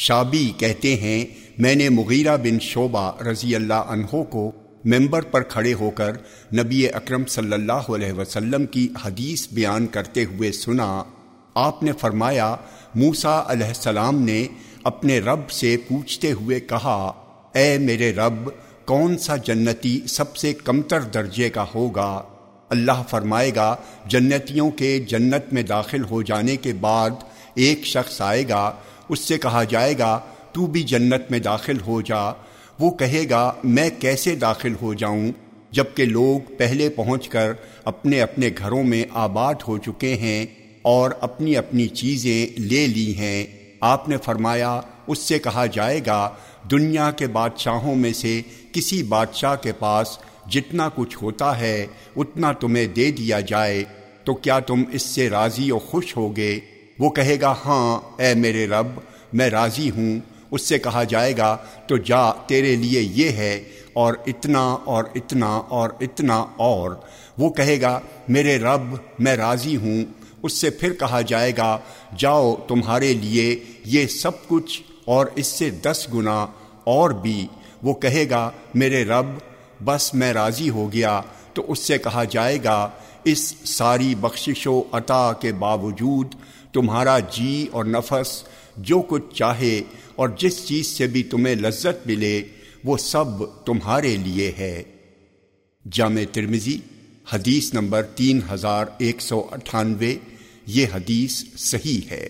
شابی کہتے ہیں، میں نے مغیرہ بن شعبہ رضی اللہ عنہ کو ممبر پر کھڑے ہو کر نبی اکرم صلی اللہ علیہ وسلم کی حدیث بیان کرتے ہوئے سنا۔ آپ نے فرمایا موسا علیہ السلام نے اپنے رب سے پوچھتے ہوئے کہا، اے میرے رب، کون سا جنتی سب سے کمتر درجے کا ہوگا؟ اللہ فرمائے گا، جنتیوں کے جنت میں داخل ہو جانے کے بعد ایک شخص آئے گا اس سے کہا جائے گا، تو بھی جنت میں داخل ہو جا. وہ کہے گا، میں کیسے داخل ہو جاؤں جبکہ لوگ پہلے پہنچ کر اپنے اپنے گھروں میں آباد ہو چکے ہیں اور اپنی اپنی چیزیں لے لی ہیں؟ آپ نے فرمایا، اس سے کہا جائے گا، دنیا کے بادشاہوں میں سے کسی بادشاہ کے پاس جتنا کچھ ہوتا ہے اتنا تمہیں دے دیا جائے، تو کیا تم اس سے راضی و خوش ہوگے؟ وہ کہے گا ہاں اے میرے رب، میں راضی ہوں۔ اس سے کہا جائے گا، تو جا، تیرے لیے یہ ہے، اور اتنا اور اتنا اور اتنا، اور وہ کہے گا، میرے رب، میں راضی ہوں۔ اس سے پھر کہا جائے گا، جاؤ، تمہارے لیے یہ سب کچھ، اور اس سے دس گنا اور بھی وہ کہے گا، میرے رب، بس میں راضی ہو گیا۔ تو اس سے کہا جائے گا، اس ساری بخشش و عطا کے باوجود تمہارا جی اور نفس جو کچھ چاہے اور جس چیز سے بھی تمہیں لذت ملے، وہ سب تمہارے لیے ہے۔ جامع ترمزی حدیث نمبر تین ہزار ایک سو اٹھانوے، یہ حدیث صحیح ہے۔